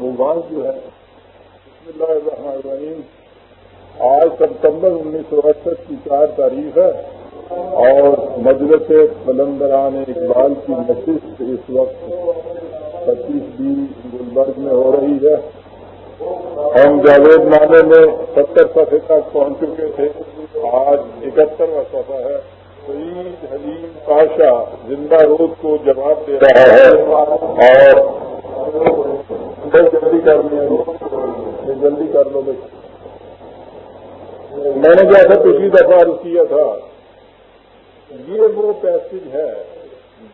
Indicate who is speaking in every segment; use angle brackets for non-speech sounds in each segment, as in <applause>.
Speaker 1: وہ جو ہے، بسم اللہ الرحمن الرحیم، آج ستمبر انیس سو اڑسٹھ کی چار تاریخ ہے اور مجلس قلندران اقبال کی نشست اس وقت پچیس بی گلبرگ میں ہو رہی ہے۔ ہم جاوید نامے میں ستر صفحے تک پہنچ چکے تھے۔ آج اکہترواں صفحہ ہے۔ سعید حلیم پاشا زندہ روز کو جواب دے رہا ہے اور جلدی کر لیا جلدی کر لو بھائی میں نے جیسا پچھلی دفعہ کیا تھا، یہ وہ پیسج ہے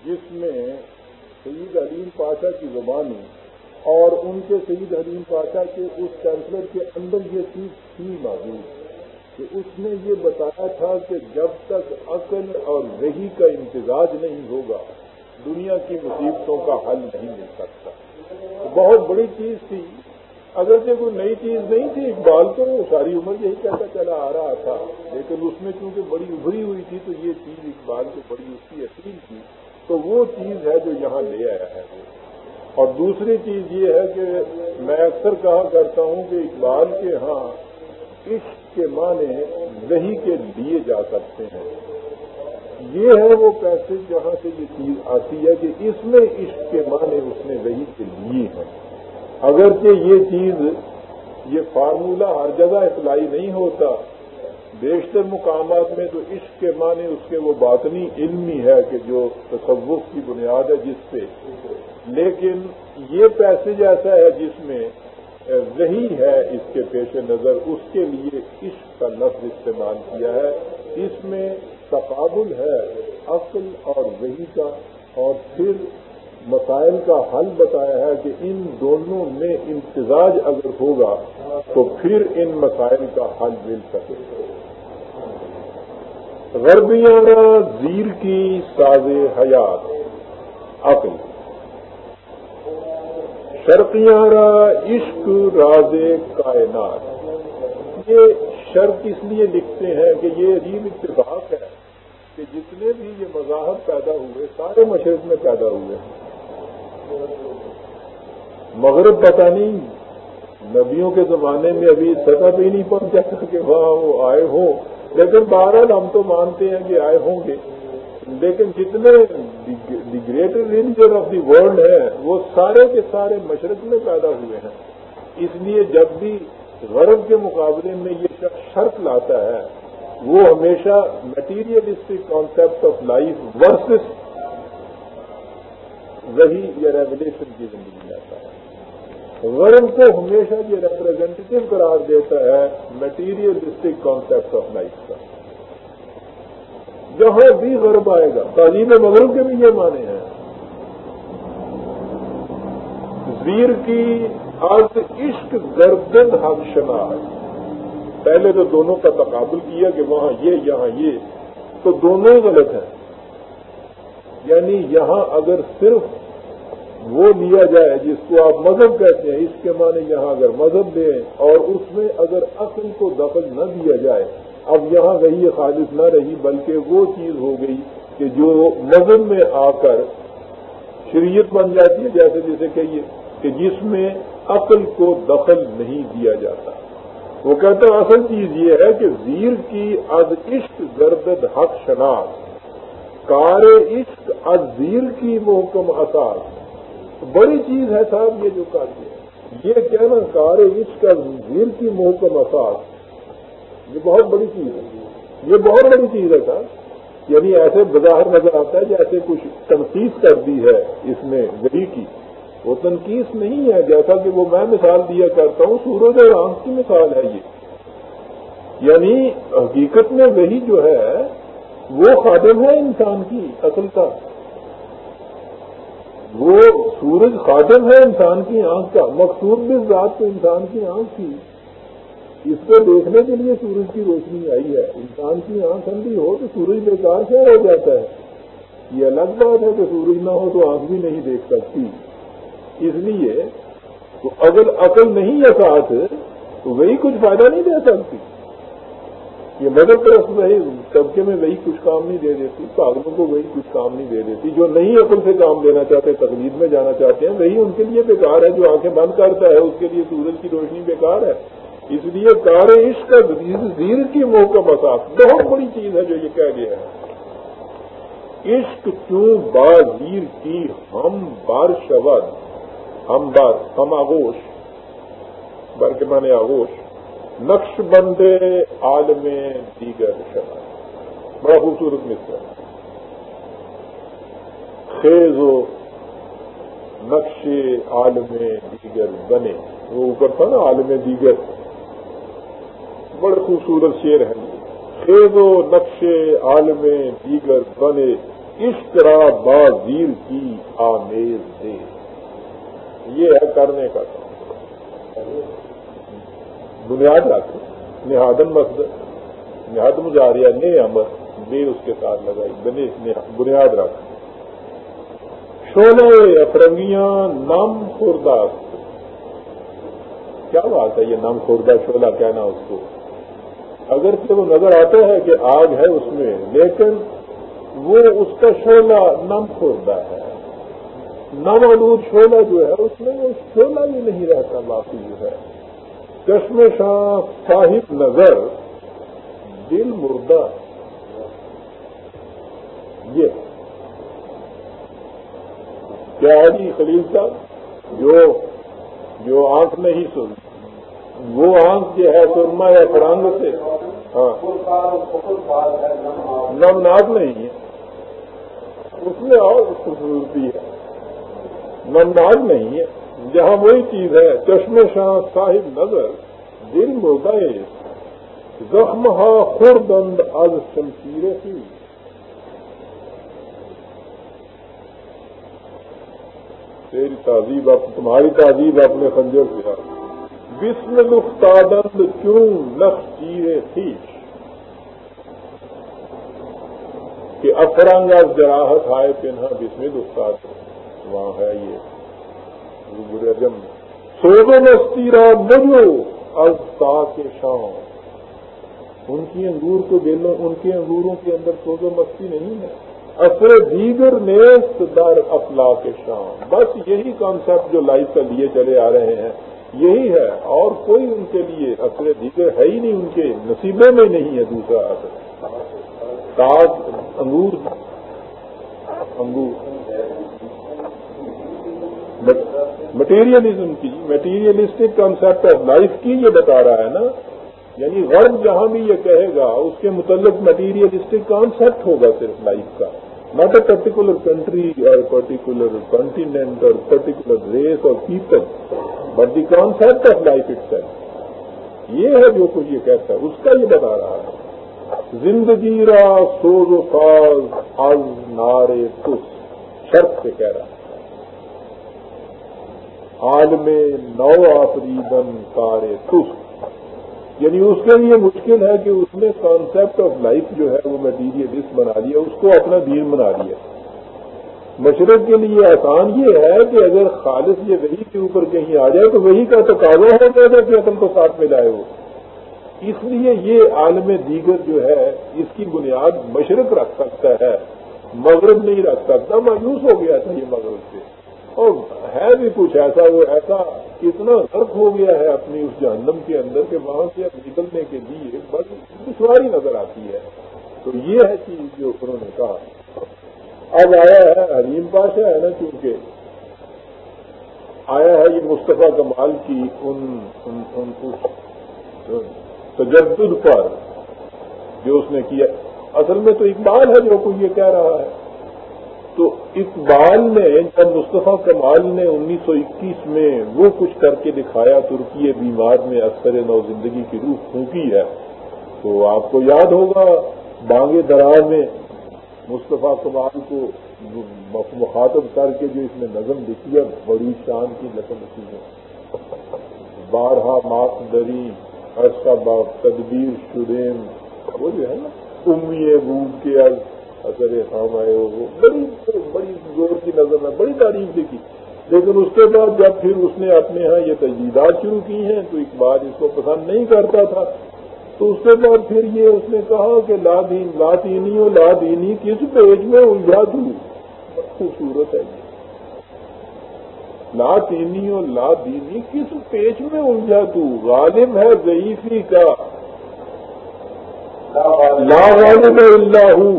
Speaker 1: جس میں سعید علیم پاشا کی زبانی اور ان کے سعید علیم پاشا کے اس کینسلر کے اندر یہ چیز تھی موجود کہ اس نے یہ بتایا تھا کہ جب تک عقل اور وہی کا امتزاج نہیں ہوگا، دنیا کی مصیبتوں کا حل نہیں مل سکتا۔ بہت بڑی چیز تھی اگرچہ کوئی نئی چیز نہیں تھی اقبال تو ساری عمر یہی کہتا چلا آ رہا تھا۔ لیکن اس میں چونکہ بڑی ابھری ہوئی تھی، تو یہ چیز اقبال کو بڑی اس کی اصیل تھی۔ تو وہ چیز ہے جو یہاں لے آیا ہے۔ اور دوسری چیز یہ ہے کہ میں اکثر کہا کرتا ہوں کہ اقبال کے ہاں عشق کے معنی وہی کے لیے جا سکتے ہیں۔ یہ ہے وہ پیسے جہاں سے یہ چیز آتی ہے کہ اس میں عشق کے معنی اس نے وہی کے لیے ہیں۔ اگرچہ یہ چیز، یہ فارمولہ ہر جگہ اپلائی نہیں ہوتا، بیشتر مقامات میں تو عشق کے معنی، اس کے وہ باطنی علمی ہے کہ جو تصوف کی بنیاد ہے جس سے لیکن یہ پیسج ایسا ہے جس میں وہی ہے اس کے پیش نظر، اس کے لیے عشق کا لفظ استعمال کیا ہے۔ اس میں تقابل ہے عقل اور وہی کا، اور پھر مسائل کا حل بتایا ہے کہ ان دونوں میں امتزاج اگر ہوگا تو پھر ان مسائل کا حل مل سکے غربیانہ زیر کی ساز حیات، عقل۔ شرقیانہ عشق، راز کائنات۔ یہ شرط اس لیے لکھتے ہیں کہ یہ عجیب اتفاق ہے کہ جتنے بھی یہ مذاہب پیدا ہوئے، سارے مشرق میں پیدا ہوئے۔ ہیں مغرب پتہ نہیں، نبیوں کے زمانے میں ابھی سطح پہ نہیں پہنچا تھا کہ وہاں وہ آئے ہوں۔ لیکن بہرحال ہم تو مانتے ہیں کہ آئے ہوں گے۔ لیکن جتنے the greater religion of the world ہے وہ سارے کے سارے مشرق میں پیدا ہوئے ہیں۔ اس لیے جب بھی غرب کے مقابلے میں یہ شخص شرط لاتا ہے، وہ ہمیشہ materialistic concept of life versus وہی یہ ریولیشن کی زندگی لاتا ہے۔ غرب کو ہمیشہ یہ ریپرزینٹیو قرار دیتا ہے مٹیریلسٹک کانسیپٹ آف لائف کا۔ جہاں بھی غرب آئے گا، تعلیم مغرب کے بھی یہ معنی ہیں۔ زیر کی آج عشق گردن حق شناخت پہلے تو دونوں کا تقابل کیا کہ وہاں یہ، یہاں یہ۔ تو دونوں ہی غلط ہیں۔ یعنی یہاں اگر صرف وہ لیا جائے جس کو آپ مذہب کہتے ہیں، اس کے معنی یہاں اگر مذہب دیں اور اس میں اگر عقل کو دخل نہ دیا جائے، اب یہاں وہی خالص نہ رہی، بلکہ وہ چیز ہو گئی کہ جو مذہب میں آ کر شریعت بن جاتی ہے، جیسے جیسے کہیے کہ جس میں عقل کو دخل نہیں دیا جاتا۔ وہ کہتا ہے، اصل چیز یہ ہے کہ زیر کی از عشق گردد حق شناخت۔ کار عشق عزیر کی محکم اثاث بڑی چیز ہے صاحب یہ جو کر دیا یہ کہنا کار عشق عزیر کی محکم اثاث یہ بہت بڑی چیز ہے۔ یہ بہت بڑی چیز ہے صاحب۔ یعنی ایسے بظاہر نظر آتا ہے جیسے کچھ تنقید کر دی ہے اس میں گری کی۔ وہ تنقید نہیں ہے، جیسا کہ وہ میں مثال دیا کرتا ہوں، سورج اور آنکھ کی مثال ہے یہ۔ یعنی حقیقت میں وہی جو ہے وہ خادم ہے انسان کی اصل کا۔ وہ سورج خادم ہے انسان کی آنکھ کا۔ مقصود بھی ذات تو انسان کی آنکھ تھی اس کو دیکھنے کے لیے سورج کی روشنی آئی ہے۔ انسان کی آنکھ اندھی ہو تو سورج بیکار سے ہو جاتا ہے۔ یہ الگ بات ہے کہ سورج نہ ہو تو آنکھ بھی نہیں دیکھ سکتی۔ اس لیے تو اگر عقل نہیں ہے ساتھ، تو وہی کچھ فائدہ نہیں دے سکتی۔ یہ مدد پرست وہی طبقے میں وہی کچھ کام نہیں دے دیتی، پاگلوں کو وہی کچھ کام نہیں دے دیتی، جو نہیں عقل سے کام دینا چاہتے، تقلید میں جانا چاہتے ہیں، وہی ان کے لیے بیکار ہے، جو آنکھیں بند کرتا ہے، اس کے لیے سورج کی روشنی بیکار ہے۔ اس لیے کار عشق کا زیر کی موہ کا مساف بہت بڑی چیز ہے جو یہ کہہ گیا ہے۔ عشق کیوں بازیر کی ہم بار شبد ہم بار، ہم آگوش بر کے مانے آگوش نقش بندے عالم دیگر شرح بڑا خوبصورت مصر خیز و نقش عالم دیگر بنے۔ وہ اوپر تھا نا، عالم دیگر۔ بڑے خوبصورت شیر ہیں۔ خیز و نقش عالم دیگر بنے۔ اس طرح بازیر کی آمیز دے۔ یہ ہے کرنے کا کام۔ بنیاد رکھ نہادن مسجد نہاد مجاریہ نے امر بے اس کے ساتھ لگائی بنے بنیاد رکھ۔ شولہ افرنگیاں، نم خوردہ۔ کیا بات ہے یہ نم خوردہ شولہ کہنا اس کو؟ اگر سے وہ نظر آتا ہے کہ آگ ہے اس میں، لیکن وہ اس کا شولہ نم خوردہ ہے۔ نم آلود شولہ جو ہے، اس میں وہ شولہ بھی نہیں رہتا، باقی جو ہے۔ چشم شاہ صاحب نظر، دل مردہ۔ یہ کیا جی خلیل صاحب، جو جو آنکھ نہیں سن، وہ آنکھ جو ہے سرما یا فرانگ سے۔ ہاں۔ نمناک نہیں ہے۔ اس میں اور خوبصورتی ہے۔ نمناک نہیں ہے۔ جہاں وہی چیز ہے چشم شاہ صاحب نظر، دل مردہ زخم ہا خوردند از شمشیر سی تیری تعزیب تمہاری تعزیب اپنے خنجر سے بسم لفتادند کیوں نقش چیرے تھیش کہ افرنگ از جراحت آئے پنہا بسم لفتاد وہاں ہے یہ۔ جم سوز مستی را مجھو از تا کے شام۔ ان کی انگور کو دیلو ان کے انگوروں کے اندر سوز و مستی نہیں ہے۔ اثر دیگر نیست در افلا کے شام۔ بس یہی کانسیپٹ جو لائف کا لیے چلے آ رہے ہیں۔ یہی ہے۔ اور کوئی ان کے لیے اثر دیگر ہے ہی نہیں، ان کے نصیبے میں نہیں ہے دوسرا اثر۔ تاج انگور انگور۔ مٹیریلزم کی مٹیریلسٹک کانسیپٹ آف لائف کی یہ بتا رہا ہے نا یعنی غرب جہاں بھی یہ کہے گا، اس کے متعلق مٹیریلسٹک کانسیپٹ ہوگا صرف لائف کا. ناٹ اے پرٹیکولر کنٹری اور پرٹیکولر کانٹینٹ اور پرٹیکولر ریس اور people but the concept of life it یہ ہے جو کچھ یہ کہتا ہے. اس کا یہ بتا رہا ہے. زندگی را سوز و ساز از نارے تس. شرط سے کہہ رہا ہے. عالم نو آفریدن کار تس یعنی اس کے لیے مشکل ہے کہ اس نے کانسیپٹ آف لائف جو ہے وہ میٹیریلسٹ بنا لیا، اس کو اپنا دین بنا لیا۔ مشرق کے لیے آسان یہ ہے کہ اگر خالص یہ وہی کے اوپر کہیں آ جائے تو وہی کا تقاضا ہو جائے کہ عقل کو ساتھ میں لائے ہو۔ اس لیے یہ عالم دیگر جو ہے، اس کی بنیاد مشرق رکھ سکتا ہے، مغرب نہیں رکھ سکتا، مایوس ہو گیا تھا یہ مغرب سے۔ اور ہے بھی کچھ ایسا وہ ایسا اتنا غرق ہو گیا ہے اپنی اس جہنم کے اندر کہ وہاں سے اب نکلنے کے لیے بڑی دشواری نظر آتی ہے۔ تو یہ ہے چیز جو انہوں نے کہا۔ اب آیا ہے حلیم پاشا ہے نا کیونکہ آیا ہے یہ مصطفیٰ کمال کی ان ان, ان تجدد پر جو اس نے کیا۔ اصل میں تو اقبال ہے جو کوئی یہ کہہ رہا ہے۔ تو اقبال نے جب مصطفیٰ کمال نے انیس سو اکیس میں وہ کچھ کر کے دکھایا ترکی بیمار میں اکثر نو زندگی کی روح پھونکی ہے، تو آپ کو یاد ہوگا بانگے درار میں مصطفیٰ کمال کو مخاطب کر کے جو اس نے نظم لکھی ہے، بڑی شان کی نظم لکھی ہے۔ بارہا ماک دری عرصہ باپ تدبیر شدیم، وہ جو ہے نا امی بود کے اثر خام آئے وہ بڑی بڑی زور کی نظر میں، بڑی تعریف لکھی لیکن اس کے بعد جب پھر اس نے اپنے ہاں یہ تجدیدات شروع کی ہیں، تو اقبال اس کو پسند نہیں کرتا تھا۔ تو اس کے بعد پھر یہ اس نے کہا کہ لا دین لا دینی و لا دینی کس پیج میں الجھا دوں خوبصورت ہے یہ۔ لا دینی و لا دینی کس پیج میں الجھا تو؟ غالب ہے ضعیفی کا۔ لا غالب اللہ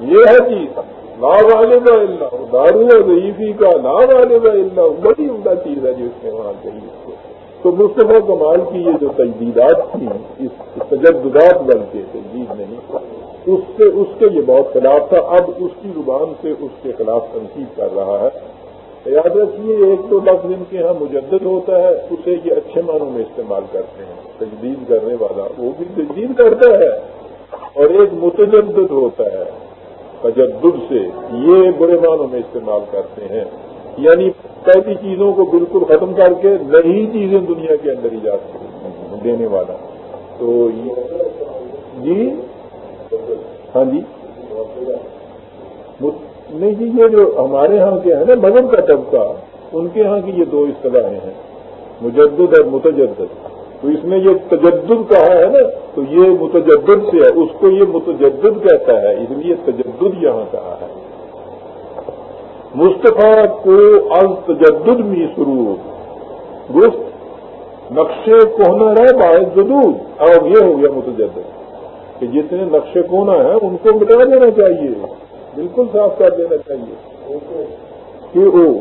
Speaker 1: یہ ہے چیز لا غالب اللہ، دارو ضعیفی کا لا غالب اللہ بڑی عمدہ چیز ہے جو اس نے وہاں کہی اس کو۔ تو مصطفیٰ کمال کی یہ جو تجدیدات تھیں، اس تجدات بن کے تجدید نہیں، اس سے، اس کے یہ بہت خلاف تھا۔ اب اس کی زبان سے اس کے خلاف تنقید کر رہا ہے۔ یاد رکھیے، ایک تو لفظ ان کے ہاں مجدد ہوتا ہے، اسے یہ اچھے معنوں میں استعمال کرتے ہیں۔ تجدید کرنے والا وہ بھی تجدید کرتا ہے اور ایک متجدد ہوتا ہے۔ تجدد سے یہ برے معنوں میں استعمال کرتے ہیں۔ یعنی پہلی چیزوں کو بالکل ختم کر کے نئی چیزیں دنیا کے اندر ایجاد دینے والا۔ تو جی؟ ہاں جی۔ نہیں جی یہ جو ہمارے ہاں کے ہیں نا مذہب کا طبقہ، ان کے ہاں کی یہ دو اصطلاحیں ہیں، مجدد اور متجدد۔ تو اس میں یہ تجدد کہا ہے نا، تو یہ متجدد سے ہے، اس کو یہ متجدد کہتا ہے، اس لیے تجدد یہاں کہا ہے۔ مصطفیٰ کو از تجدد می سرور۔ گفت، نقشے کوہنا رہے باعث جدود۔ اور یہ ہو گیا متجدد۔ کہ جتنے نقشے کونا ہیں، ان کو مٹا دینا چاہیے۔ بالکل صاف کر دینا چاہیے۔ کہ او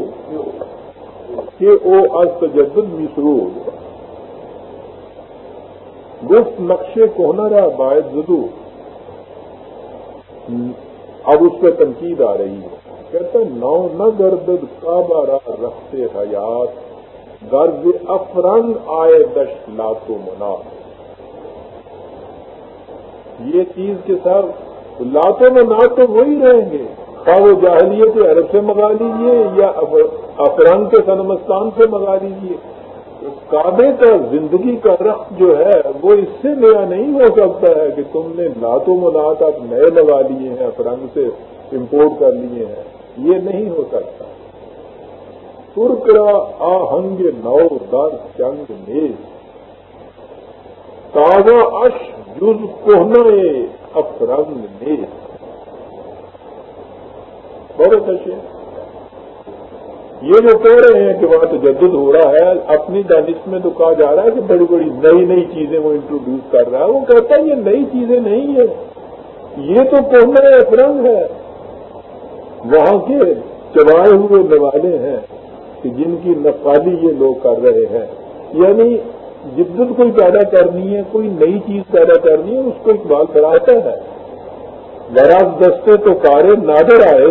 Speaker 1: کہ او از تجدد مصرو گفت نقشے کوہنا رہا، باعث زدو اب اس پہ تنقید آ رہی ہے۔ کہتا نو نہ گردد، کعبہ راہ رکھتے حیات۔ گرد افرنگ آئے دش لاتو منا۔ یہ چیز کے ساتھ لاتوں میں نہ تو وہی رہیں گے۔ خواہ وہ جاہلیت عرب سے منگا لیجیے یا افرنگ کے سنمستان سے منگا لیجیے کعبے کا زندگی کا رخ جو ہے وہ اس سے نیا نہیں ہو سکتا ہے کہ تم نے لاتوں منات آپ نئے لگا لیے ہیں افرنگ سے امپورٹ کر لیے ہیں۔ یہ نہیں ہو سکتا۔ ترکرا آہنگ نو در چنگ نیز۔ تازہ اش جز کوہنا افرنگ نیز۔ بہت اچھے۔ یہ جو کہہ رہے ہیں کہ وہاں تجدد ہو رہا ہے، اپنی دانش میں تو کہا جا رہا ہے کہ بڑی بڑی نئی نئی چیزیں وہ انٹروڈیوس کر رہا ہے۔ وہ کہتا ہے یہ نئی چیزیں نہیں ہیں۔ یہ تو کوہنا افرنگ ہے۔ وہاں کے چبائے ہوئے نوالے ہیں کہ جن کی نقالی یہ لوگ کر رہے ہیں۔ یعنی جدت کوئی پیدا کرنی ہے، کوئی نئی چیز پیدا کرنی ہے، اس کو اقبال کراتا ہے۔ براز دستے تو کارے نادر آئے۔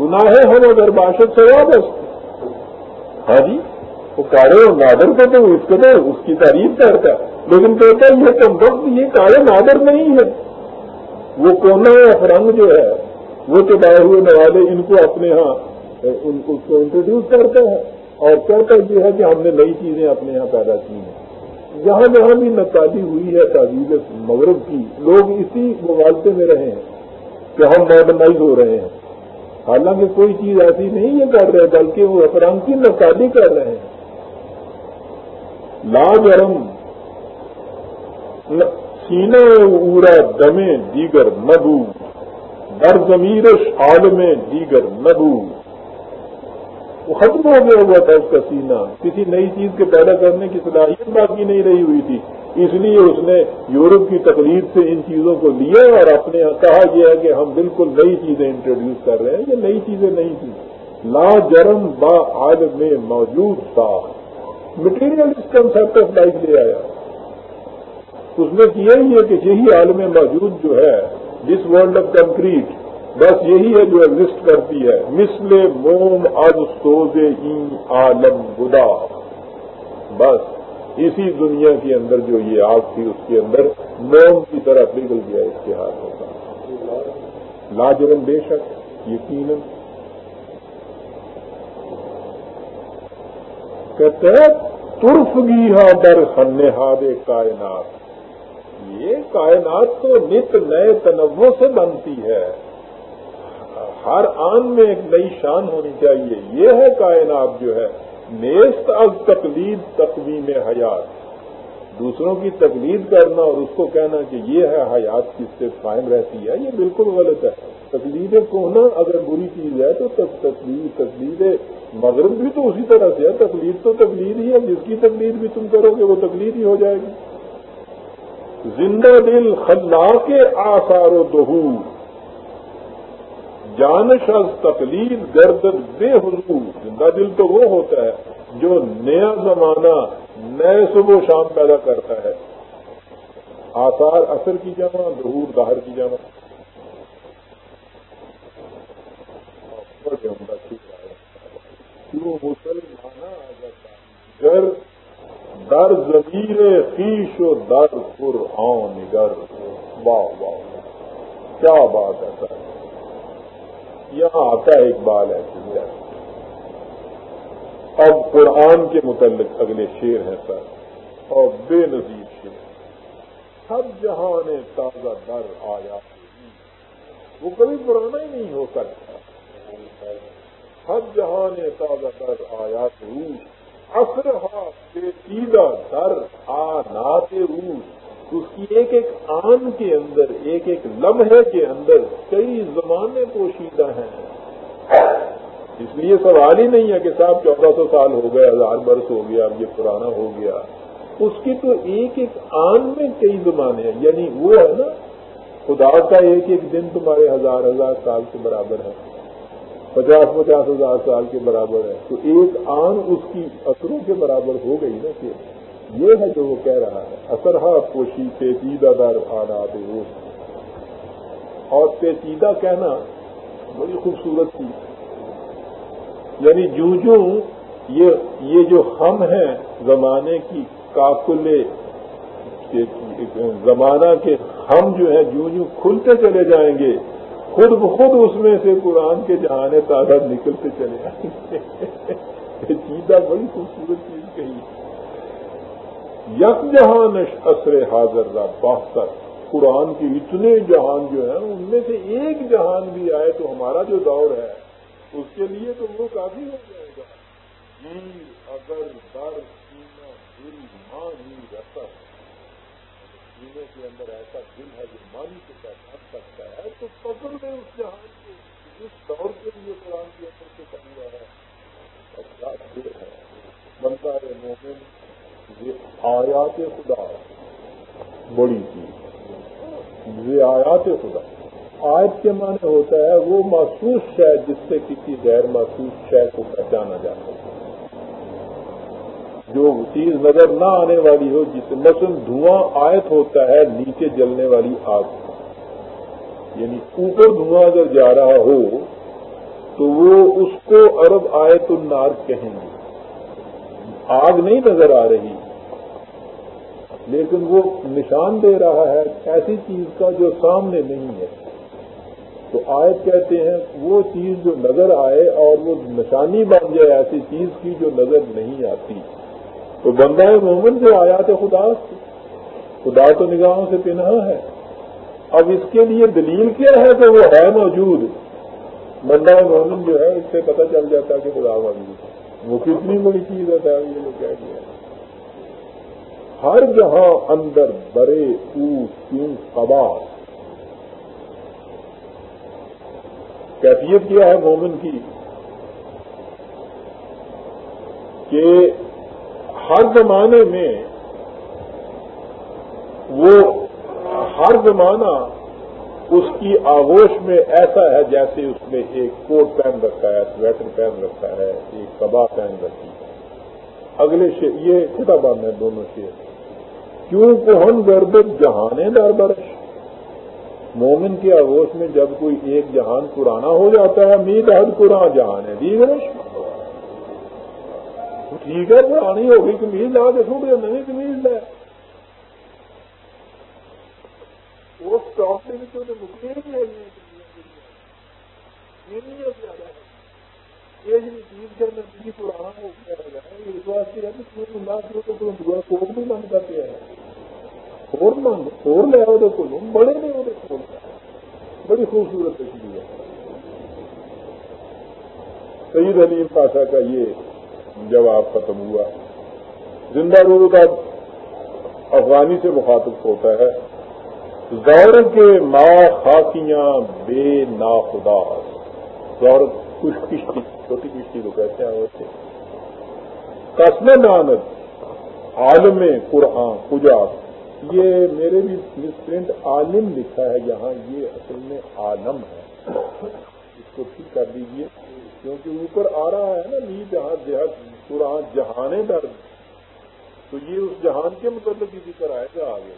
Speaker 1: گناہ ہم اگر باشد سے وابست ہاں جی وہ کارے اور نادر کو تو اس کو تو اس کی تعریف کرتا ہے۔ لیکن کہتا ہے، یہ تو وقت، یہ کارے نادر نہیں ہے۔ وہ کونا افرنگ جو ہے، وہ تو بائے ہوئے نوالے ان کو اپنے ہاں اس کو انٹروڈیوس کرتے ہیں اور کہتا یہ ہے کہ ہم نے نئی چیزیں اپنے یہاں پیدا کی ہیں۔ جہاں جہاں بھی نقابی ہوئی ہے، تعویذ مغرب کی۔ لوگ اسی مغالطے میں رہے ہیں کہ ہم ماڈرنائز ہو رہے ہیں۔ حالانکہ کوئی چیز ایسی نہیں ہے کر رہے بلکہ وہ افران کی نقابی کر رہے ہیں۔ لا گرم، سینے اورا دمے دیگر نبو در ضمیر عالم دیگر نبو وہ ختم ہو گیا ہوا تھا اس کا سینہ کسی نئی چیز کے پیدا کرنے کی صلاحیت باقی نہیں رہی ہوئی تھی۔ اس لیے اس نے یورپ کی تقریب سے ان چیزوں کو لیا اور اپنے یہاں کہا گیا ہے کہ ہم بالکل نئی چیزیں انٹروڈیوس کر رہے ہیں، یہ نئی چیزیں نہیں تھیں۔ لا جرم با عالم میں موجود تھا۔ مٹیریل اس کنسپٹ آف لائف لے آیا۔ اس نے کیا ہی ہے کہ یہی عالم موجود جو ہے دس ورلڈ آف کنکریٹ بس یہی ہے جو ایگزٹ کرتی ہے۔ مسل موم از سوزے این عالم گدا۔ بس۔ اسی دنیا کے اندر جو یہ آگ تھی، اس کے اندر موم کی طرح پگل گیا اس کے ہاتھ ہوگا لاجرم بے شک، یقیناً۔ کہتے ہیں، ترف گی ہاں در ہاد کائنات۔ یہ کائنات تو نت نئے تنوع سے بنتی ہے۔ ہر آن میں ایک نئی شان ہونی چاہیے۔ یہ ہے کائنات جو ہے۔ نیست از تقلید تقویم حیات۔ دوسروں کی تقلید کرنا اور اس کو کہنا کہ یہ ہے حیات کس سے قائم رہتی ہے، یہ بالکل غلط ہے۔ تقلید کونا اگر بری چیز ہے تو تقلید تقلید مغرب بھی تو اسی طرح سے ہے۔ تقلید تو تقلید ہی ہے۔ جس کی تقلید بھی تم کرو گے وہ تقلید ہی ہو جائے گی۔ زندہ دل خلا کے آثار و دہو جانش از تقلید گردد بے حضور۔ زندہ دل تو وہ ہوتا ہے جو نیا زمانہ نئے صبح شام پیدا کرتا ہے۔ آثار اثر کی جمع، ظہور دہر کی جمع۔ کیوں مسلمانہ گر در زمیر خیش و در قرآن گر واہ واہ۔ کیا بات ہے سر۔ یہاں آتا ہے اقبال ہے اب قرآن کے متعلق اگلے شیر ہیں سر، اور بے نظیر شیر سب جہاں نے تازہ در آیا۔ وہ کبھی پرانا ہی نہیں ہو سکتا۔ سب جہاں نے تازہ در آیا۔ روس اثر بے سیدھا در آ نات روس اس کی ایک ایک آن کے اندر، ایک ایک لمحے کے اندر کئی زمانے پوشیدہ ہیں۔ اس لیے سوال ہی نہیں ہے کہ صاحب چودہ سو سال ہو گئے، ہزار برس ہو گیا، اب یہ پرانا ہو گیا۔ اس کی تو ایک ایک آن میں کئی زمانے ہیں۔ یعنی وہ ہے نا، خدا کا ایک ایک دن تمہارے ہزار ہزار سال کے برابر ہے۔ پچاس پچاس ہزار سال کے برابر ہے۔ تو ایک آن اس کی اثروں کے برابر ہو گئی نا کہ یہ ہے جو وہ کہہ رہا ہے اثرہ پوشی پیچیدہ در آنات اور پیچیدہ کہنا بڑی خوبصورت چیز یعنی جو جو یہ جو ہم ہیں زمانے کی کاکلے زمانہ کے ہم جو ہیں، جو جو کھلتے چلے جائیں گے، خود بخود اس میں سے قرآن کے جہانے تازہ نکلتے چلے جائیں گے۔ <laughs> چیزہ بڑی خوبصورت چیز کہی۔ یک جہان اثر حاضر رہا بہتر قرآن کے اتنے جہان جو ہیں، ان میں سے ایک جہان بھی آئے تو ہمارا جو دور ہے، اس کے لیے تو وہ کافی ہو جائے گا۔ اگر در سینا دل، ماں ہی رہتا سینے کے اندر ایسا دل ہے جو مانی سے پہچان سکتا ہے، تو پکڑ لے اس جہان کو جس دور کے لیے قرآن کے اندر سے کر ہے۔ ہے بنتا ہے مومن یہ آیات خدا بڑی چیز۔ یہ آیات خدا۔ آیت کے معنی ہوتا ہے وہ محسوس شے جس سے کسی غیر محسوس شے کو پہچانا جاتا ہے۔ جو چیز نظر نہ آنے والی ہو، جس مثلاً دھواں آیت ہوتا ہے، نیچے جلنے والی آگ۔ یعنی اوپر دھواں اگر جا رہا ہو، تو وہ اس کو عرب آیت النار کہیں گے۔ آگ نہیں نظر آ رہی۔ لیکن وہ نشان دے رہا ہے ایسی چیز کا جو سامنے نہیں ہے۔ تو آیت کہتے ہیں، وہ چیز جو نظر آئے اور وہ نشانی بن جائے ایسی چیز کی جو نظر نہیں آتی۔ تو بندہ مومن سے آیا تو خدا خدا تو نگاہوں سے پناہ ہے۔ اب اس کے لیے دلیل کیا ہے کہ وہ ہے موجود؟ بندہ مومن جو ہے، اس سے پتہ چل جاتا کہ خدا موجود ہے۔ وہ کتنی بڑی چیز ہے، یہ لوگ کہہ دیا ہر جہاں اندر برے او کیوں قباس کیفیت کیا ہے مومن کی؟ کہ ہر زمانے میں وہ ہر زمانہ اس کی آغوش میں ایسا ہے جیسے اس میں ایک کوٹ پہن رکھا ہے، سویٹر پہن رکھا ہے، ایک کبا پہن رکھی ہے۔ اگلے شیر یہ کتابان ہے دونوں شیر کیوں کو ہم گردت جہانے دار برش۔ مومن کی آگوش میں جب کوئی ایک جہان پرانا ہو جاتا ہے مید حد پرانا جہان ہے۔ دیگر ٹھیک ہے، پرانی ہوگی کمیز لا کے سوٹ نئی کمیز لے۔ وہ اسٹاک کے بچوں نے مکے بھی ہے۔ یہ چیز کے اندر پرانا ہو گیا۔ ہے اس واسطے ہے کہ کوٹ بھی بند کرتے ہیں اور لے آؤ کو بڑے نہیں وہ بڑی خوبصورت تشریح ہے سعید علیم پاشا کا یہ جواب ختم ہوا۔ زندہ روز اب افغانی سے مخاطب ہوتا ہے۔ زور کے ماں خاکیاں بے نا خدا زور کچھ کشتی چھوٹی کشتی کو کہتے ہیں وہ قسم نانت، عالم قرآن پوجا یہ میرے بھی مس پرنٹ عالم لکھا ہے یہاں، یہ اصل میں عالم ہے۔ اس کو ٹھیک کر دیجیے کیونکہ اوپر آ رہا ہے نا، لی جہاں دیہات قرآن جہانے درد تو یہ اس جہان کے متعلق ہی ذکر آئے گا آگے۔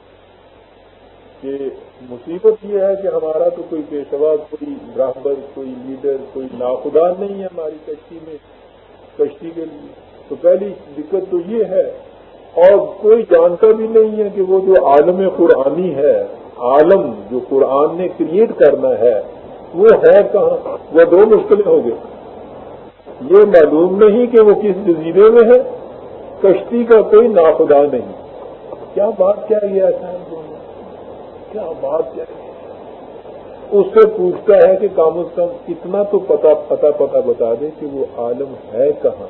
Speaker 1: کہ مصیبت یہ ہے کہ ہمارا تو کوئی پیشوا، کوئی برابر، کوئی لیڈر، کوئی ناخدا نہیں ہے ہماری کشتی میں، کشتی کے لیے۔ تو پہلی دقت تو یہ ہے اور کوئی جانتا بھی نہیں ہے کہ وہ جو عالم قرآنی ہے، عالم جو قرآن نے کریٹ کرنا ہے، وہ ہے کہاں؟ وہ دو مشکلیں ہو گئی یہ معلوم نہیں کہ وہ کس جزیرے میں ہے، کشتی کا کوئی ناخدا نہیں۔ کیا بات کیا گیا کیا بات کیا اس سے پوچھتا ہے کہ کم از کم اتنا تو پتا پتا پتا بتا دے کہ وہ عالم ہے کہاں۔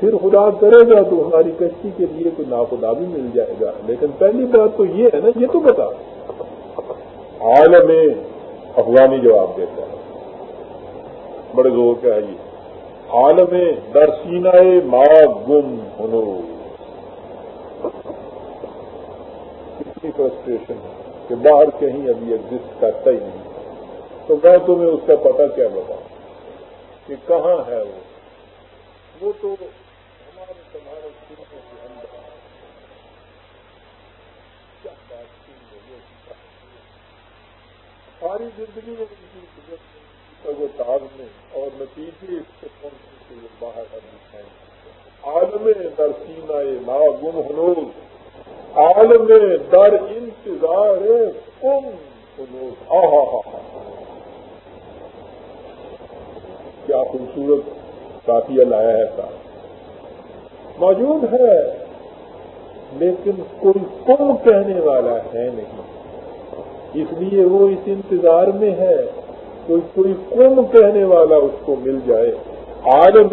Speaker 1: پھر خدا کرے گا تو ہماری کشتی کے لیے کوئی ناخدا بھی مل جائے گا۔ لیکن پہلی بات تو یہ ہے نا، یہ تو بتا۔ عالم افغانی جواب دیتا ہے۔ بڑے زور کا ہے یہ۔ عالم درسینہ ماں گم ہنو۔ کتنی فرسٹریشن ہے کہ باہر کہیں ابھی ایگزٹ کرتا ہی نہیں۔ تو میں تمہیں اس کا پتہ کیا بتاؤں کہ کہاں ہے وہ؟ وہ تو ساری زندگی میں وہ تاز میں اور نتیجے اس سے پہنچنے باہر کر دکھائیں عالم در سینا نا گم ہنوز عالم در انتظار کم ہنوز آہا ہا کیا خوبصورت کافی لایا ہے ساتھ۔ موجود ہے، لیکن کوئی کم کہنے والا ہے نہیں۔ اس لیے وہ اس انتظار میں ہے کوئی کوئی قوم کہنے والا اس کو مل جائے۔ عالم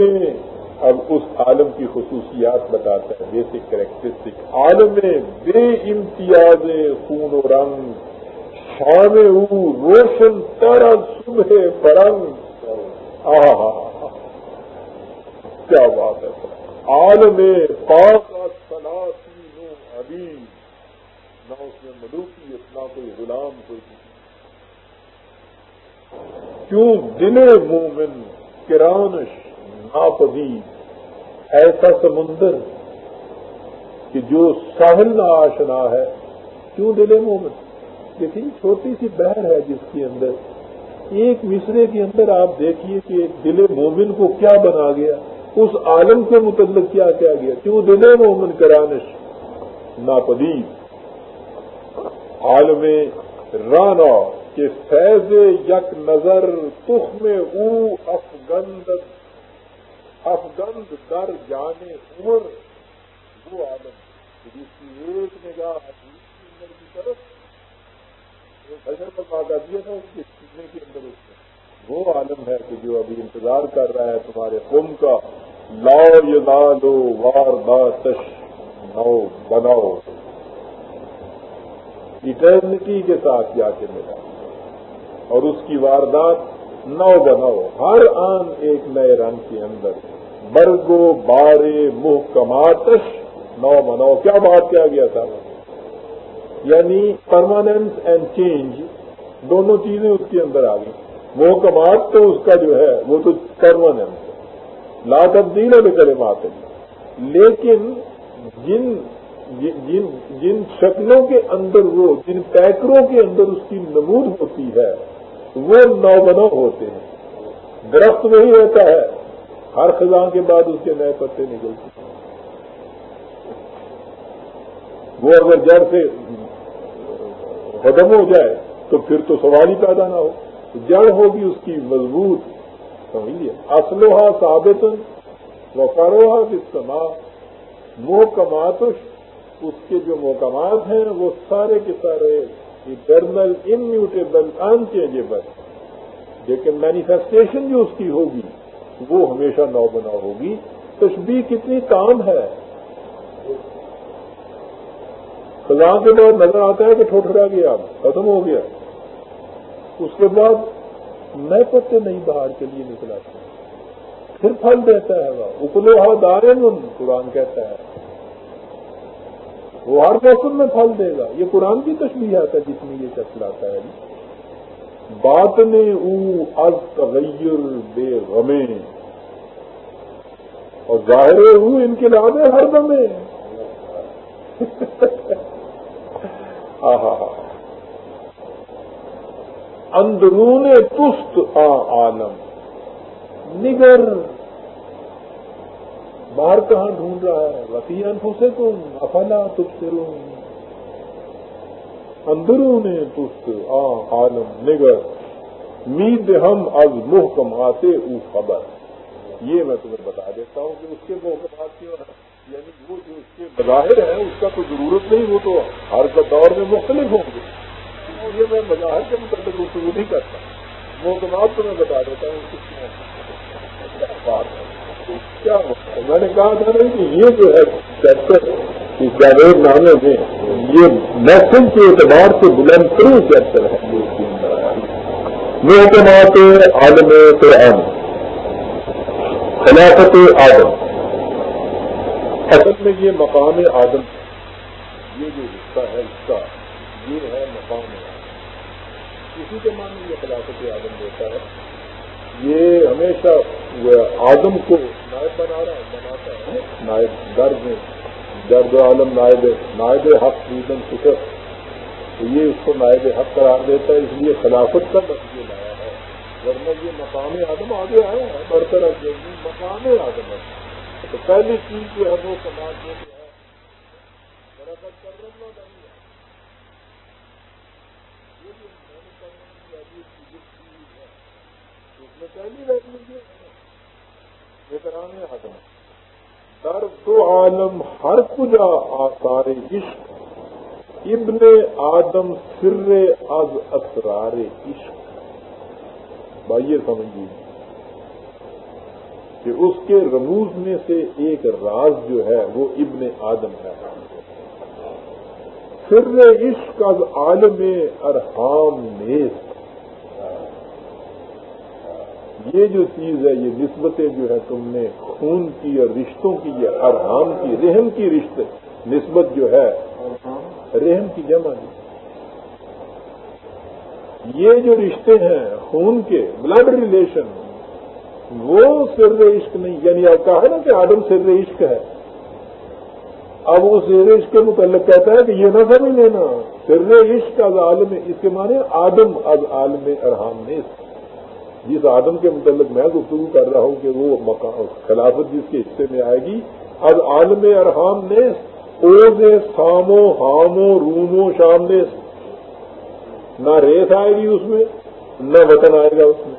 Speaker 1: اب اس عالم کی خصوصیات بتاتا ہے۔ بیسک کریکٹرسٹک عالم بے امتیاز خون و رنگ شام روشن تر صبح برنگ۔ آہا۔ کیا بات ہے۔ عالم پاک سلاسی ابھی نہ اس میں ملوکیت نہ کوئی غلام کوئی کیوں دل مومن کرانش ناپدید؟ ایسا سمندر کہ جو ساحل نہ آشنا ہے، کیوں دل مومن؟ دیکھیے چھوٹی سی بہر ہے جس کے اندر۔ ایک مصرے کے اندر آپ دیکھیے کہ دل مومن کو کیا بنا گیا، اس عالم کے متعلق کیا کیا گیا۔ کیوں دل مومن کرانش ناپدید؟ عالم رانا کے فیض یک نظر تخ میں او افغند افغند در جانے عمر۔ وہ عالم جس کی ایک نگاہ دوسری عمر کی طرف۔ بشر پر پاگا دیا تھا اس کے سیکھنے کے اندر اس میں وہ عالم ہے کہ جو ابھی انتظار کر رہا ہے تمہارے قوم کا۔ لاؤ یہ لو وار دا تش نو بناؤ۔ اٹرنٹی کے ساتھ جا کے ملا۔ اور اس کی واردات نو بنو، ہر آن ایک نئے رنگ کے اندر۔ برگو، بارے منہ کماتش، نو بنو۔ کیا بات کیا گیا تھا؟ یعنی پرماننس اینڈ چینج دونوں چیزیں اس کے اندر آ گئی وہ کمات تو اس کا جو ہے، وہ تو پرماننس ہے لا تبدیل ہے کرے لیکن جن جن جن شکلوں کے اندر وہ، جن پیکروں کے اندر اس کی نمود ہوتی ہے، وہ نو بنو ہوتے ہیں۔ درخت وہی رہتا ہے۔ ہر خزاں کے بعد اس کے نئے پتے نکلتے ہیں۔ وہ اگر جڑ سے ختم ہو جائے، تو پھر تو سوال ہی پیدا نہ ہو۔ جڑ ہوگی اس کی مضبوط، سمجھیے؟ اسلوہا ثابت و فروحا استعمال وہ کماتش اس کے جو محکمات ہیں وہ سارے کے سارے انٹرنل انمیوٹیبل انچینجیبل لیکن مینیفیسٹیشن جو اس کی ہوگی، وہ ہمیشہ نو بنا ہوگی۔ تشبیح کتنی کام ہے۔ خزاں کے بعد نظر آتا ہے کہ ٹھوٹھرا گیا، ختم ہو گیا۔ اس کے بعد نئے پتے نہیں باہر کے لیے نکلا پھر پھل دیتا ہے وہ۔ اکلو ہوا دارے قرآن کہتا ہے۔ وہ ہر موسم میں پھل دے گا۔ یہ قرآن کی تشریح ہے جس میں یہ چلاتا ہے جی۔ بات نے او از تغیر بے غمے۔ اور ظاہر ہوں ان کے نام ہر دمے <laughs> اندرون تست آ عالم۔ نگر باہر کہاں ڈھونڈ رہا ہے؟ وسیع انفسے تم افلا تب سے اندرون تست آ عالم، نگر، مید ہم از محکم، آتے او خبر۔ یہ میں تمہیں بتا دیتا ہوں کہ اس کے محکمات کیوں ہیں یعنی وہ جو اس کے مظاہر ہیں، اس کا تو ضرورت نہیں، وہ تو ہر دور میں مختلف ہوں گے۔ یہ میں مظاہر کے متعلق گفتگو نہیں کرتا۔ محکمات تو میں بتا دیتا ہوں کس کیا میں نے کہا تھا نا کہ یہ جو ہے چیپٹر جاوید نامے میں یہ محفل کے اعتبار سے بلند ترین چیپٹر ہے۔ محکمات عالم قرآن، خلافت آدم۔ اصل میں یہ مقام آدم یہ جو رشتہ ہے اس کا یہ ہے مقام آدم۔ اسی کے معنی یہ خلافت آدم دیتا ہے۔ یہ ہمیشہ وہ آدم کو نائب بنا رہا بناتا ہے، نائب درد میں، درد عالم نائب نائب حق ریزن فکر۔ تو یہ اس کو نائب حق قرار دیتا ہے، اس لیے خلافت کا لفظ یہ لایا ہے۔ ورنہ یہ مقام آدم آگے آیا ہے برطرف مقام آدم ہے۔ تو پہلی چیز جو ہے، وہ سماج میں جو ہے، برکت کر رہا نہیں ہے۔ یہ جو میں نے کرنے کی ہے، اس میں پہلی ویلو یہ ہے بہتران حدم در دو عالم ہر کجا آثار عشق۔ ابن آدم سر از اسرار عشق۔ بھائی یہ سمجھیے کہ اس کے رموز میں سے ایک راز جو ہے وہ ابن آدم ہے۔ سر عشق از عالم ارحام نیس یہ جو چیز ہے، یہ نسبتیں جو ہے تم نے خون کی اور رشتوں کی یا ارحام کی، رحم کی رشتے نسبت جو ہے، رحم کی جمع دی یہ جو رشتے ہیں خون کے بلڈ ریلیشن وہ سر عشق نہیں یعنی آپ کہا ہے نا کہ آدم سر عشق ہے۔ اب وہ سر عشق کے متعلق کہتا ہے کہ یہ نہ سمجھ لینا۔ سر عشق از عالم، اس کے معنی آدم از عالم ارحام نے اس جس آدم کے متعلق میں گفتگو کر رہا ہوں کہ وہ خلافت جس کے حصے میں آئے گی از عالم ارحام نے اوز سامو، ہامو، رونو شام نے نہ ریس آئے گی اس میں، نہ وطن آئے گا اس میں۔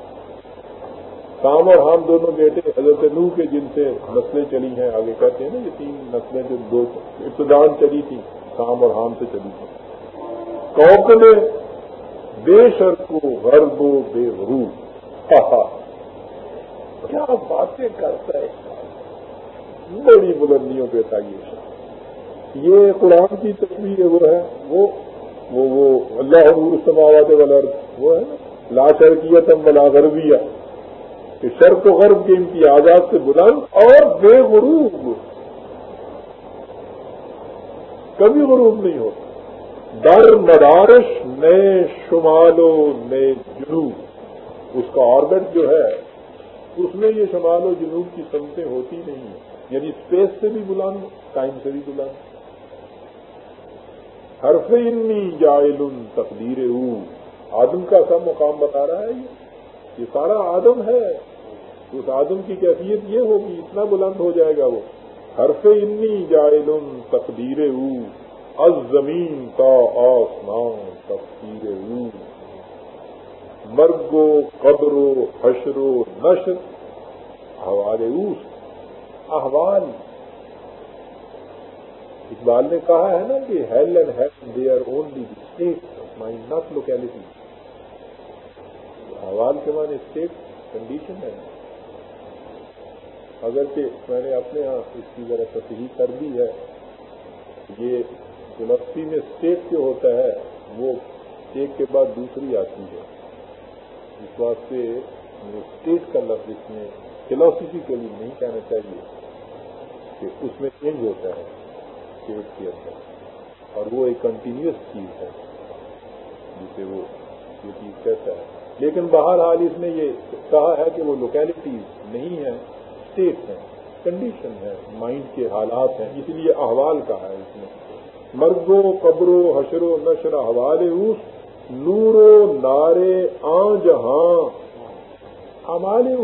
Speaker 1: کام اور ہم دونوں بیٹے حضرت نو کے جن سے نسلیں چلی ہیں، آگے کہتے ہیں نا، یہ تین نسلیں جو دو ابتدان چلی تھی کام اور ہام سے چلی تھی کوکل بے شر کو غرب و بے غرو <laughs> کیا باتیں کرتا ہے بڑی بلندیوں پہ تھا یہ یہ قرآن کی تصویر وہ ہے، وہ وہ وہ، اللہ حضور سماوات والا وہ ہے نا؟ لا شرکیت بلا غربیہ۔ کہ شرق و غرب کے امتیازات سے بلند اور بے غروب۔ کبھی غروب نہیں ہوتا۔ در مدارش، نئے شمال و نئے جنوب۔ اس کا آربٹ جو ہے، اس میں یہ شمال و جنوب کی سمتیں ہوتی نہیں ہیں۔ یعنی اسپیس سے بھی بلند ٹائم سے بھی بلند۔ حرف انی جائل تقدیر آدم کا سب مقام بتا رہا ہے یہ۔ یہ سارا آدم ہے۔ اس آدم کی کیفیت یہ ہوگی، اتنا بلند ہو جائے گا وہ۔ حرف انی جائل تقدیر او۔ از زمین کا آسمان تقدیر او۔ مرگ و قبر و حشر و نشر، احوال اوس، احوال۔ اقبال نے کہا ہے نا کہ hell and hell they are only state mind not locality حوال کے معنی اسٹیٹ کنڈیشن ہے۔ اگرچہ میں نے اپنے ہاں اس کی ذرا تصحیح کر دی ہے، یہ فلسفی میں اسٹیٹ جو ہوتا ہے، وہ ایک کے بعد دوسری آتی ہے۔ اس واسطے اسٹیٹ کا لفظ اس میں فلاسفی کے لیے نہیں کہنا چاہیے کہ اس میں چینج ہوتا ہے اسٹیٹ کے اندر اور وہ ایک کنٹینیوس چیز ہے، جسے وہ یہ چیز کہتا ہے۔ لیکن بہرحال اس نے یہ کہا ہے کہ وہ لوکیلٹیز نہیں ہیں اسٹیٹ ہیں کنڈیشن ہے مائنڈ کے حالات ہیں۔ اس لیے احوال کا ہے اس میں۔ مرگو قبرو حشرو نشر حوالے اس نورو نارے آ جہاں ہمارے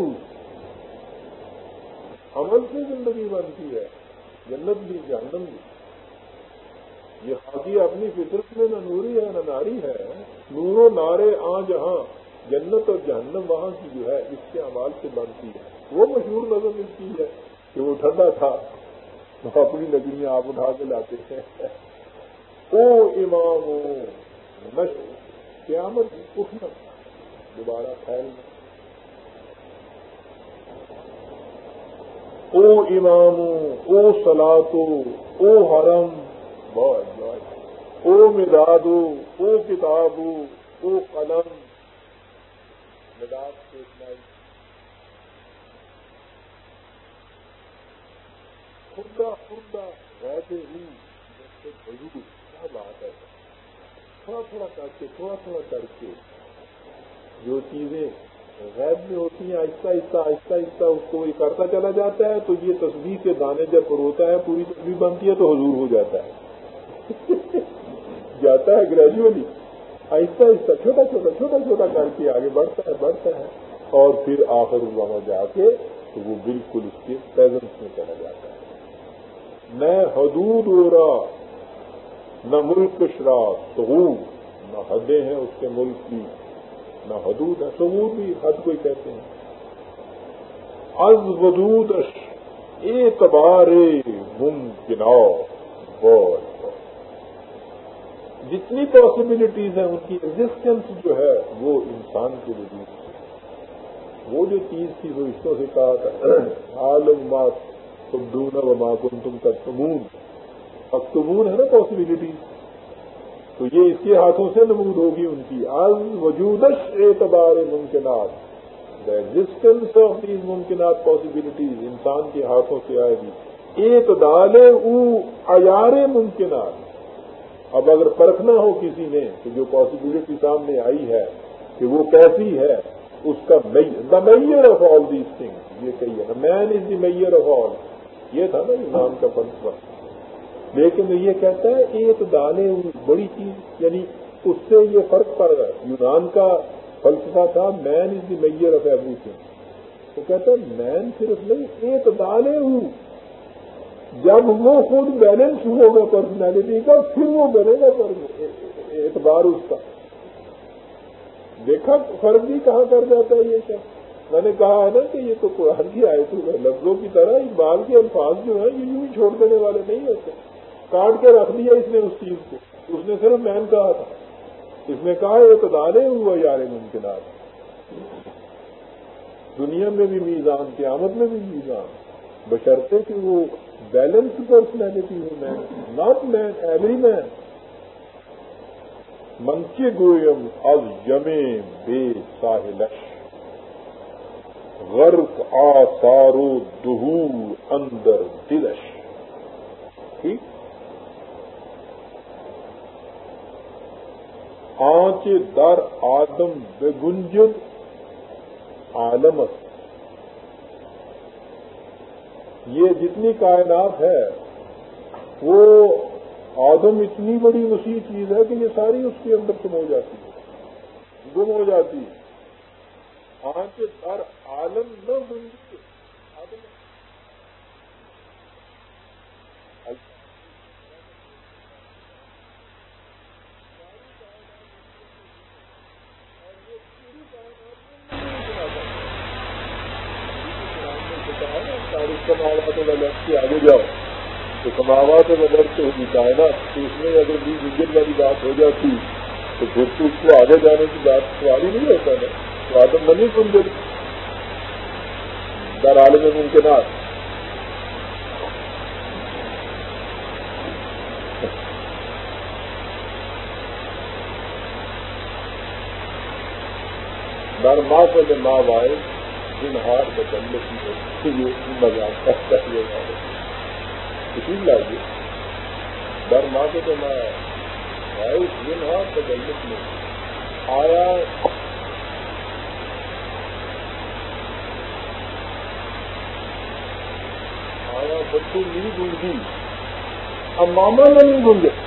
Speaker 1: عمل سے زندگی بنتی ہے۔ جنت بھی جہنم بھی۔ یہ خاکی اپنی فطرت میں نہ نوری ہے، نہ ناری ہے۔ نورو نارے آ جہاں جنت اور جہنم وہاں کی جو ہے، اس کے عمال سے بنتی ہے۔ وہ مشہور نظر ملتی ہے کہ وہ ٹھنڈا تھا۔ اپنی نگریاں آپ اٹھا کے لاتے ہیں۔ <laughs> او امام نشر قیامت اٹھنا دوبارہ پھیلنا او امام او سلاتو او حرم۔ بہت بہت او مدادو، او کتابو، او قلم۔ مداد سے خدا خدا رہتے ہوں۔ جیسے بزرگ کیا تھوڑا تھوڑا کر کے، تھوڑا تھوڑا کر کے۔ جو چیزیں غیب میں ہوتی ہیں، آہستہ آہستہ آہستہ آہستہ اس کو یہ کرتا چلا جاتا ہے، تو یہ تصویر کے دانے جب پر ہوتا ہے، پوری تصویر بنتی ہے تو حضور ہو جاتا ہے۔ <laughs> جاتا ہے گریجولی آہستہ آہستہ، چھوٹا چھوٹا چھوٹا چھوٹا کر کے آگے بڑھتا ہے بڑھتا ہے۔ اور پھر آخر وہاں جا کے تو وہ بالکل اس کے پیزنس میں چلا جاتا ہے۔ میں حدود ہو رہا نہ ملک شراب سعود نہ حدیں ہیں اس کے ملک کی، نہ حدود ہے سعود بھی حد کوئی کہتے ہیں۔ از ودود اعتبار ممکن جتنی پاسبلٹیز ہیں ان کی ایگزٹینس جو ہے وہ انسان کے وجود سے وہ جو چیز تھی وہ رشتوں سے کہا تھا عالم مات تم ڈھونڈ و تم کا سمون اکتبون ہے نا پاسبلٹی تو یہ اس کے ہاتھوں سے نمود ہوگی ان کی. آج وجودش اعتبار ممکنات. دا ایگزٹینس آف دیز ممکنات پاسبلٹیز انسان کے ہاتھوں سے آئے گی. ایک دالے او ایار ممکنات. اب اگر پرکھنا ہو کسی نے تو جو پاسبلٹی سامنے آئی ہے کہ وہ کیسی ہے، اس کا the measure of all these thing یہ کہیے نا مین از دی میئر آف آل یہ تھا نا ایمان کا فلسفہ لیکن یہ کہتا ہے ایک دانے بڑی چیز یعنی اس سے یہ فرق پڑ رہا ہے۔ یونان کا فلسفہ تھا man is the measure of everything وہ کہتا ہے مین صرف نہیں ایک دانے ہوں۔ جب وہ خود بیلنس ہوگا پرسنالٹی کا، پھر وہ بنے گا اعتبار اس کا۔ دیکھا، فرق بھی کہاں کر جاتا ہے یہ کیا میں نے کہا ہے نا کہ یہ تو قرآن کی آئے تو لفظوں کی طرح اقبال کے الفاظ جو ہیں، یہ یوں ہی چھوڑ دینے والے نہیں ہوتے۔ کاٹ کے رکھ دیا اس نے اس چیز کو؟ اس نے صرف مین کہا تھا۔ اس نے کہا یہ تو ہوا یار ممکنات دنیا میں بھی میزان، قیامت میں بھی میزان۔ بشرتے کہ وہ balance personality who man not man every man من کے گوئم از یمے بے ساحلش غرق آسارو دہور اندر دلش۔ ٹھیک؟ آنچ در آدم بے گنجن عالمت۔ یہ جتنی کائنات ہے، وہ آدم اتنی بڑی وسیع چیز ہے کہ یہ ساری اس کے اندر سم ہو جاتی ہے، گم ہو جاتی ہے۔ آنچ در عالم نہ گنج کہا نا تاریخ کماوا تو مدد سے آگے جاؤ تو کماوا تو مدد سے ہوگی کائنات تو اس میں اگر بیس انجن والی بات ہو جاتی تو پھر تو اس کو آگے جانے کی بات تو آگے نہیں ہوتا نا تو آدم بنی سنجر در عالم ممکنات در ماں سے ماں بھائی جن ہار بدلنے کی مزاق کرتا ہے کسی لائیے جی، در ماں سے ماں آئے جن ہار بدلنے میں آیا آیا بچوں نہیں گونجی اب ماما نہیں گونجے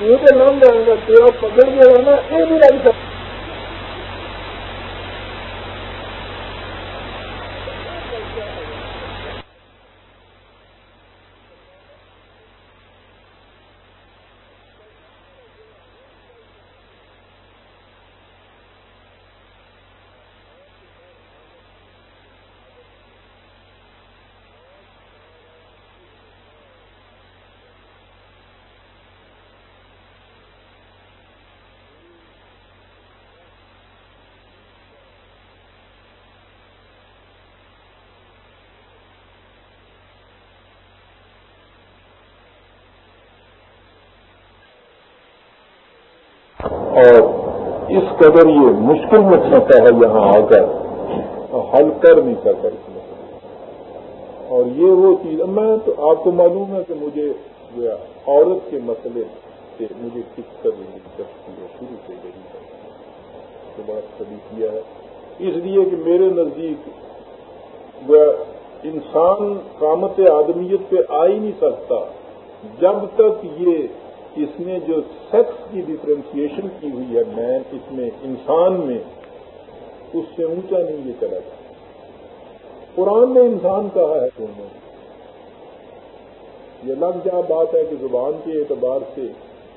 Speaker 1: یہ تو نام جائے گا تیرا پکڑ کے رہنا، یہ بھی لگ سکتا اور اس قدر یہ مشکل میں ہے یہاں آ کر حل کر نہیں سکتا اس میں۔ اور یہ وہ چیز میں تو آپ کو معلوم ہے کہ مجھے عورت کے مسئلے سے مجھے کس طرح دلچسپی ہے، شروع سے یہی ہے۔ تو بڑا کبھی کیا ہے۔ اس لیے کہ میرے نزدیک انسان کامت آدمیت پہ آ ہی نہیں سکتا۔ جب تک یہ اس نے جو سیکس کی ڈفرینسیشن کی ہوئی ہے مین اس میں انسان میں، اس سے اونچا نہیں یہ چلا جائے قرآن نے انسان کہا ہے دونوں یہ لگ جا بات ہے کہ زبان کے اعتبار سے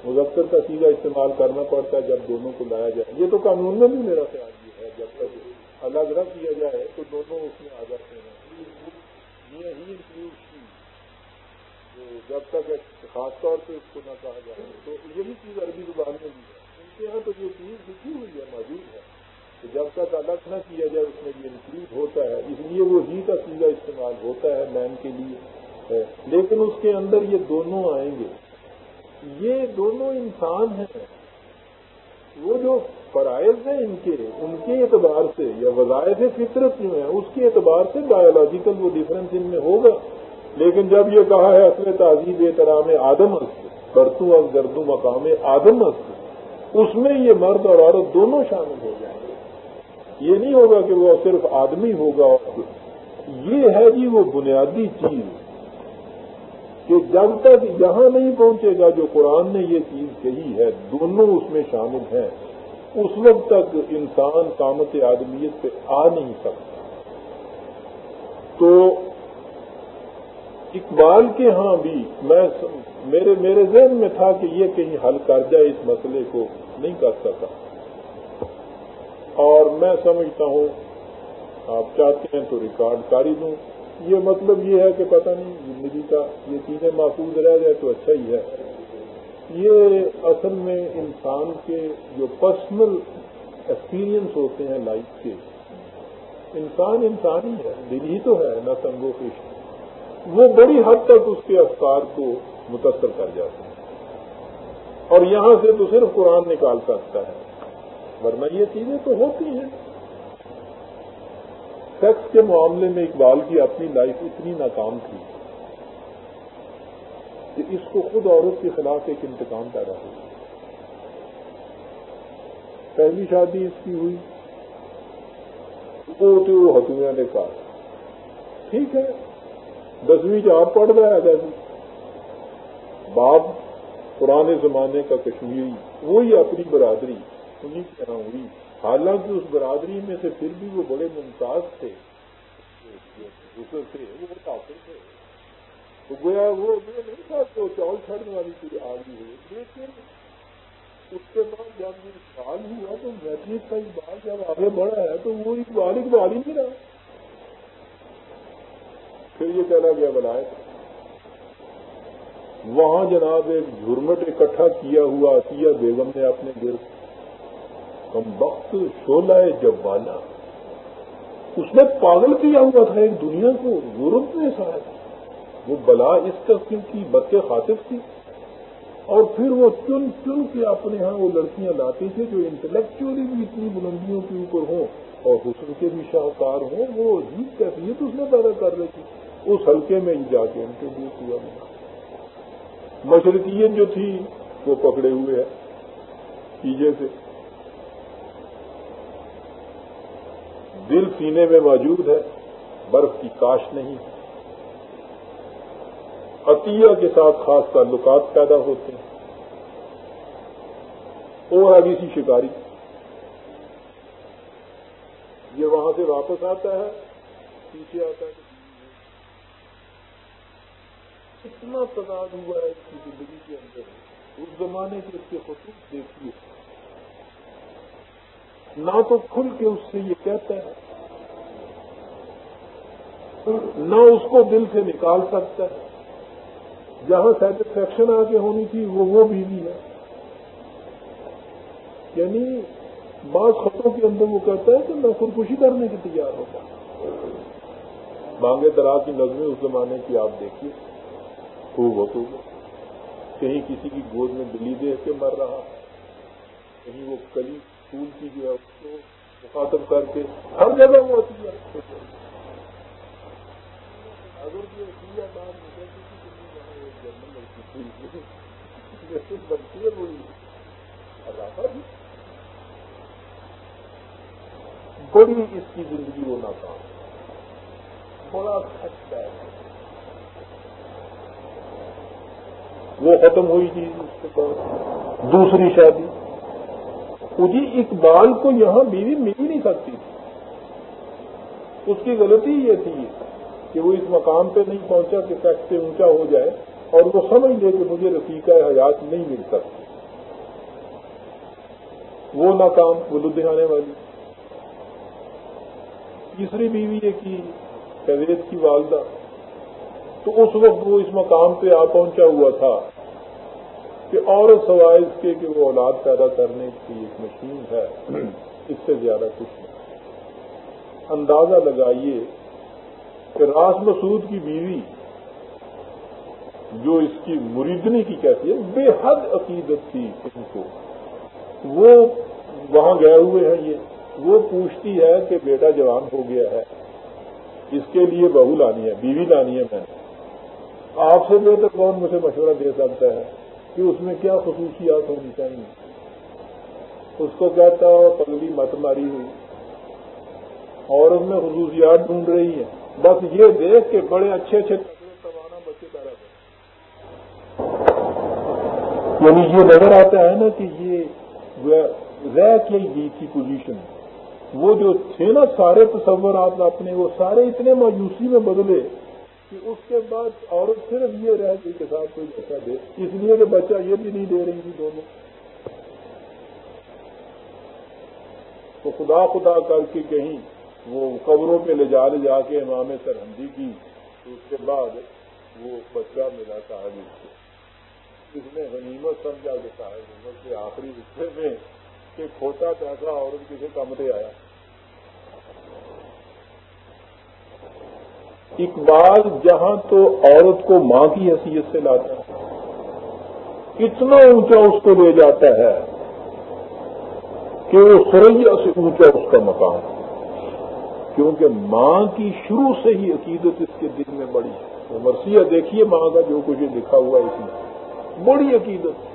Speaker 1: مظفر کا سیدھا استعمال کرنا پڑتا ہے جب دونوں کو لایا جائے۔ یہ تو قانون میں بھی میرا خیال یہ ہے، جب تک الگ نہ کیا جائے تو دونوں اس میں آ جاتے ہیں۔ یہ ہی جب تک خاص طور پہ اس کو نہ کہا جائے، تو یہی چیز عربی زبان میں بھی ہے۔ ان کے یہاں تو یہ چیز لکھی ہوئی ہے، موجود ہے، کہ جب تک الگ نہ کیا جائے، اس میں یہ انکلوڈ ہوتا ہے۔ اس لیے وہ ہی کا سیدھا استعمال ہوتا ہے، مین کے لیے لیکن اس کے اندر یہ دونوں آئیں گے۔ یہ دونوں انسان ہیں۔ وہ جو فرائض ہیں ان کے ان کے اعتبار سے، یا وظائف فطرت جو ہیں، اس کے اعتبار سے بایولوجیکل وہ ڈفرینس ان میں ہوگا۔ لیکن جب یہ کہا ہے اصل تہذیب احترام آدم است، برتوں اور گردوں مقام آدم است، اس میں یہ مرد اور عورت دونوں شامل ہو جائیں گے۔ یہ نہیں ہوگا کہ وہ صرف آدمی ہوگا یہ ہے جی وہ بنیادی چیز کہ جب تک یہاں نہیں پہنچے گا جو قرآن نے یہ چیز کہی ہے، دونوں اس میں شامل ہیں۔ اس وقت تک انسان کامت آدمیت پہ آ نہیں سکتا۔ تو اقبال کے ہاں بھی میں میرے میرے ذہن میں تھا کہ یہ کہیں حل کر جائے، اس مسئلے کو نہیں کر سکا۔ اور میں سمجھتا ہوں، آپ چاہتے ہیں تو ریکارڈ کاری دوں۔ یہ مطلب یہ ہے کہ پتہ نہیں، زندگی کا یہ چیزیں محفوظ رہ جائے تو اچھا ہی ہے۔ یہ اصل میں انسان کے جو پرسنل ایکسپیرئنس ہوتے ہیں لائف کے، انسان انسان ہی ہے، دل ہی تو ہے، نہ سنگو فیش وہ بڑی حد تک اس کے افکار کو متاثر کر جاتے ہیں۔ اور یہاں سے تو صرف قرآن نکال سکتا ہے۔ ورنہ یہ چیزیں تو ہوتی ہیں۔ سیکس کے معاملے میں اقبال کی اپنی لائف اتنی ناکام تھی کہ اس کو خود عورت کے خلاف ایک انتقام پیدا ہو پہلی شادی اس کی ہوئی۔ وہ تو ہتھویا نے کہا۔ ٹھیک ہے۔ دسویں آپ پڑھ رہا ہے باپ پرانے زمانے کا کشمیری وہی اپنی برادری انہیں کی طرح ہوئی۔ حالانکہ اس برادری میں سے پھر بھی وہ بڑے ممتاز تھے۔ تھے، وہ کافر تھے۔ تو گویا وہ نہیں تھا کہ چاول چھڑنے والی کوئی آدمی ہوئی لیکن اس کے بعد جب یہ سال ہوا تو میٹرک کا اقبال جب آگے بڑھا ہے تو وہ اقبال اقبال ہی نہیں رہا۔ پھر یہ کہنا گیا بلائے، وہاں جناب ایک جھرمٹ اکٹھا کیا ہوا، عطیہ بیگم نے اپنے گرد کم وقت شولہ جب والا اس نے پاگل کیا ہوا تھا ایک دنیا کو، یورپ میں شاید۔ وہ بلا اس قسم کی بد خاطف تھی۔ اور پھر وہ چن چن کے اپنے ہاں وہ لڑکیاں لاتے تھے جو انٹلیکچولی بھی اتنی بلندیوں کے اوپر ہوں اور حسن کے بھی شاہکار ہوں، وہ عجیب کیفیت اس نے پیدا کر رہی تھی۔ اس حلقے میں ہی جا کے ان کے لیے کیا مشرقین جو تھی، وہ پکڑے ہوئے ہیں پیجے سے۔ دل سینے میں موجود ہے، برف کی کاش نہیں عطیہ کے ساتھ خاص تعلقات پیدا ہوتے ہیں۔ وہ ہے سی شکاری۔ یہ وہاں سے واپس آتا ہے، پیچھے آتا ہے۔ اتنا تضاد ہوا ہے اس کی زندگی کے اندر۔ اس زمانے کے اس کے خطوط دیکھیے۔ نہ تو کھل کے اس سے یہ کہتا ہے، نہ اس کو دل سے نکال سکتا ہے۔ جہاں سیٹسفیکشن آ کے ہونی تھی، وہ وہ بیوی ہے۔ یعنی بعض خطوں کے اندر وہ کہتا ہے کہ میں خودکشی کرنے کی تیار ہوگا مانگے درا کی نظمیں اس زمانے کی آپ دیکھیے۔ خوب ہو تو کہیں کسی کی گود میں بلی دیکھ کے مر رہا کہیں وہ کلی پھول کی جو ہے اس کو مخاطب کر کے ہر جگہ وہ ہوتی ہے۔ اگر جو بات بنتی ہے وہی بڑی اس کی زندگی وہ ناکام۔ بڑا سچتا ہے وہ ختم ہوئی تھی دوسری شادی۔ جی اقبال کو یہاں بیوی مل ہی نہیں سکتی تھی۔ اس کی غلطی یہ تھی کہ وہ اس مقام پہ نہیں پہنچا کہ سیکس سے اونچا ہو جائے اور وہ سمجھ لے کہ مجھے رفیقہ حیات نہیں مل سکتی۔ وہ ناکام، وہ لدھیانے والی۔ تیسری بیوی یہ کی فیوریت کی والدہ۔ تو اس وقت وہ اس مقام پہ آ پہنچا ہوا تھا۔ کہ عورت سوائے اس کے کہ وہ اولاد پیدا کرنے کی ایک مشین ہے، اس سے زیادہ کچھ نہیں۔ اندازہ لگائیے کہ راس مسعود کی بیوی جو اس کی مریدنی کی کہتی ہے، بے حد عقیدت تھی ان کو۔ وہ وہاں گئے ہوئے ہیں یہ۔ وہ پوچھتی ہے کہ بیٹا جوان ہو گیا ہے، اس کے لیے بہو لانی ہے، بیوی لانی ہے میں نے۔ آپ سے بہتر کون مجھے مشورہ دے سکتا ہے؟ کہ اس میں کیا خصوصیات ہونی چاہیے۔ اس کو کہتا ہو پگڑی مت ماری ہوئی۔ اور اس میں خصوصیات ڈھونڈ رہی ہے بس یہ دیکھ کے بڑے اچھے اچھے توانا بچے پیدا یعنی یہ نظر آتا ہے نا کہ یہ رہ کے گئی تھی پوزیشن وہ جو تھے نا سارے تصورات اپنے، وہ سارے اتنے مایوسی میں بدلے۔ کہ اس کے بعد عورت صرف یہ رہ گئی کے ساتھ کوئی بچہ دے۔ اس لیے کہ بچہ یہ بھی نہیں دے رہی تھی دونوں۔ تو خدا خدا کر کے کہیں وہ قبروں پہ لے جا لے جا کے امام سرحدی کی، تو اس کے بعد وہ بچہ ملا صاحب اس کو۔ اس نے غنیمت سمجھا کہ صاحب عمر کے آخری حصے میں کہ کھوتا پیسہ عورت کسی کم دے آیا۔ اقبال جہاں تو عورت کو ماں کی حیثیت سے لاتا ہے، اتنا اونچا اس کو لے جاتا ہے کہ وہ سریا سے اونچا اس کا مقام کیونکہ ماں کی شروع سے ہی عقیدت اس کے دل میں بڑی ہے۔ مرثیہ دیکھیے ماں کا جو کچھ لکھا ہوا ہے اس میں۔ بڑی عقیدت۔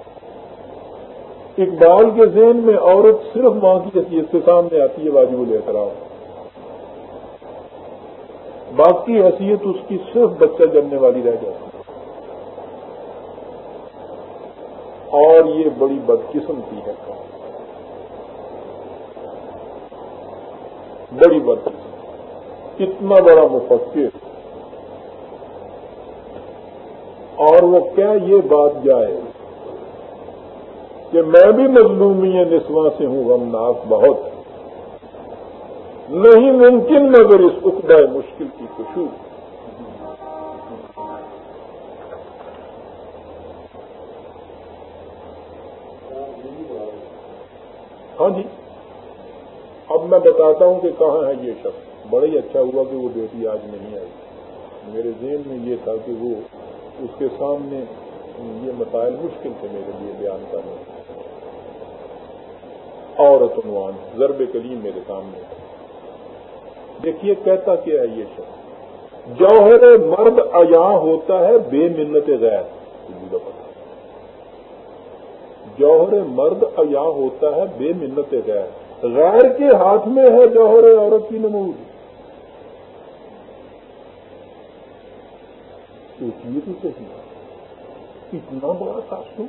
Speaker 1: اقبال کے ذہن میں عورت صرف ماں کی حیثیت سے سامنے آتی ہے، واجب الاحترام۔ باقی حیثیت اس کی صرف بچہ جمنے والی رہ جاتی ہے۔ اور یہ بڑی بدقسمتی ہے۔ بڑی بدقسمتی۔ اتنا بڑا مفکر۔ اور وہ کیا یہ بات جائے کہ میں بھی مظلومی نسواں سے ہوں، غمناک بہت نہیں ممکن مگر اس اقدہ مشکل کی خوشو ہاں جی۔ اب میں بتاتا ہوں کہ کہاں ہے یہ شخص۔ بڑا ہی اچھا ہوا کہ وہ بیٹی آج نہیں آئی۔ میرے ذہن میں یہ تھا کہ وہ اس کے سامنے یہ مسائل مشکل تھے میرے لیے بیان کرنے۔ عورت عنوان ضرب کلیم میرے سامنے۔ دیکھیے کہتا کیا ہے یہ شخص؟ جوہر مرد ایا ہوتا ہے بے منت غیر جوہر مرد ایا ہوتا ہے بے منت غیر۔ غیر کے ہاتھ میں ہے جوہر عورت کی نمود۔ سوچیے تو صحیح۔ اتنا بڑا کاسو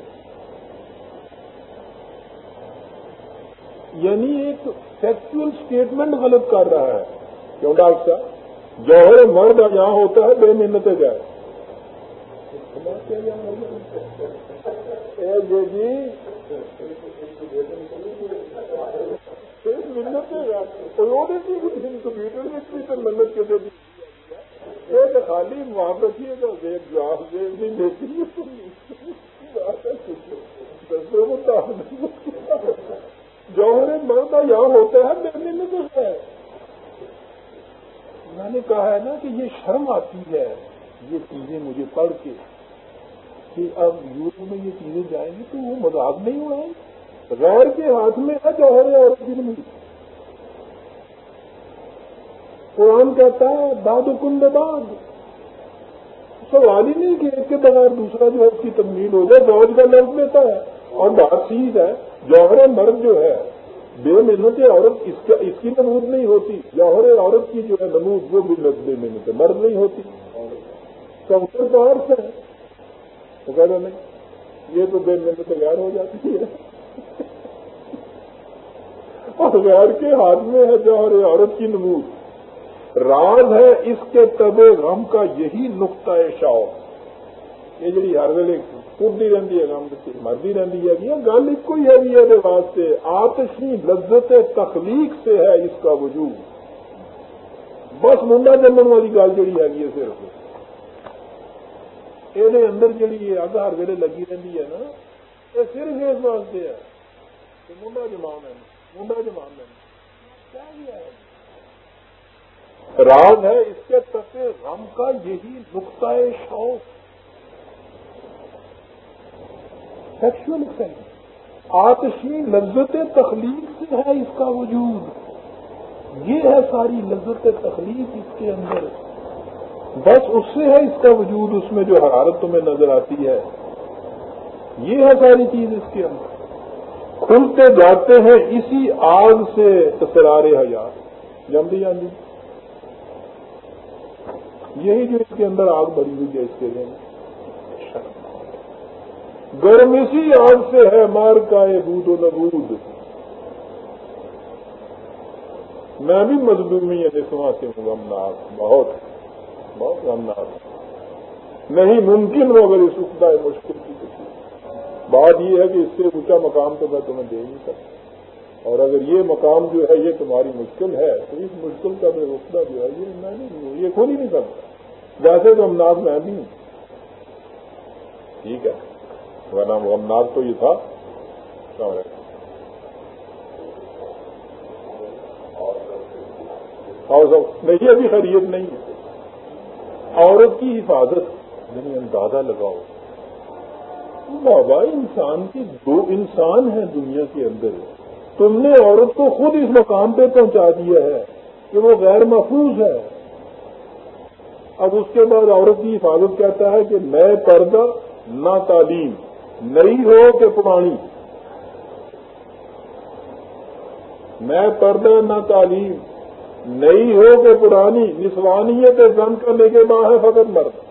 Speaker 1: یعنی ایک فیکچل اسٹیٹمنٹ غلط کر رہا ہے۔ کیوں ڈاکٹر صاحب؟ جوہر مرد یہاں ہوتا ہے، بے محنت جائے۔ جی محنت ایک خالی وہاں رکھیے ایک جواب نہیں جوہر مرد یہاں ہوتا ہے میرے میں تو ہے میں نے کہا ہے نا کہ یہ شرم آتی ہے، یہ چیزیں مجھے پڑھ کے کہ اب یوروپ میں یہ چیزیں جائیں گی تو وہ مذاق نہیں اڑائیں غیر کے ہاتھ میں ہے جوہر اور دن قرآن کہتا ہے داد کن باد سوال ہی نہیں کہ ایک کے بغیر دوسرا جو ہے اس کی تبدیل ہو جائے روز کا لفظ لیتا ہے۔ اور بات چیز ہے، جوہر مرد جو ہے بے محنت عورت اس کا اس کی نمود نہیں ہوتی۔ جوہر عورت کی جو ہے نمود، وہ بھی بے محنت مرد نہیں ہوتی۔ کمپر تو اور سے ہے۔ تو کہہ نہیں یہ تو بے محنت غیر ہو جاتی ہے۔ اور غیر کے ہاتھ میں ہے جوہر عورت کی نمود۔ راز ہے اس کے طب غم کا یہی نقطۂ شوق یہ جی ہر ویلے ٹوٹتی رہتی ہے کام مرضی رہتی ہے یہ گل ایک ہی ہے یہ واسطے آتشی لذت تخلیق سے ہے اس کا وجود بس منڈا جمن والی گل جہی ہے صرف یہ اندر جہی ہے اگ ہر ویلے لگی رہتی ہے نا یہ صرف اس واسطے ہے کہ منڈا جمان ہے منڈا جمان ہے راز ہے اس کے تک غم کا یہی نقطۂ شوق سیکشل سینس آتشی لذت تخلیق سے ہے اس کا وجود. یہ ہے ساری لذت تخلیق اس کے اندر. بس اس سے ہے اس کا وجود. اس میں جو حرارت تمہیں نظر آتی ہے. یہ ہے ساری چیز اس کے اندر. کھلتے جاتے ہیں اسی آگ سے تصرار حیات. جی جلدی جلدی یہی جو اس کے اندر آگ بڑی ہوئی ہے اس کے لیے گرم اسی آگ سے ہے مار کا یہ بود و نبود۔ میں بھی مزدومی ہے نسواں سے ہوں غمناک، بہت بہت غمناک۔ نہیں، ممکن ہو اگر اس اٹھتا ہے مشکل کی کسی بات یہ ہے کہ اس سے اونچا مقام تو میں تمہیں دے نہیں سکتا۔ اور اگر یہ مقام جو ہے، یہ تمہاری مشکل ہے، تو اس مشکل کا بے رخدہ جو ہے، یہ میں نہیں یہ کھول ہی نہیں سکتا۔ ویسے تو ہم میں بھی ہوں۔ ٹھیک ہے۔ نام غمناک تو یہ تھا۔ اور سب، نہیں، ابھی خرید نہیں ہے۔ عورت کی حفاظت یعنی اندازہ لگاؤ۔ بابا، انسان کی دو انسان ہیں دنیا کے اندر۔ تم نے عورت کو خود اس مقام پہ پہنچا دیا ہے کہ وہ غیر محفوظ ہے۔ اب اس کے بعد عورت کی حفاظت کہتا ہے کہ میں پردہ، نہ تعلیم۔ نئی ہو کہ پرانی میں پردہ نہ تعلیم نئی ہو کہ پرانی نسوانیت زن کرنے کے بعد فقط مرد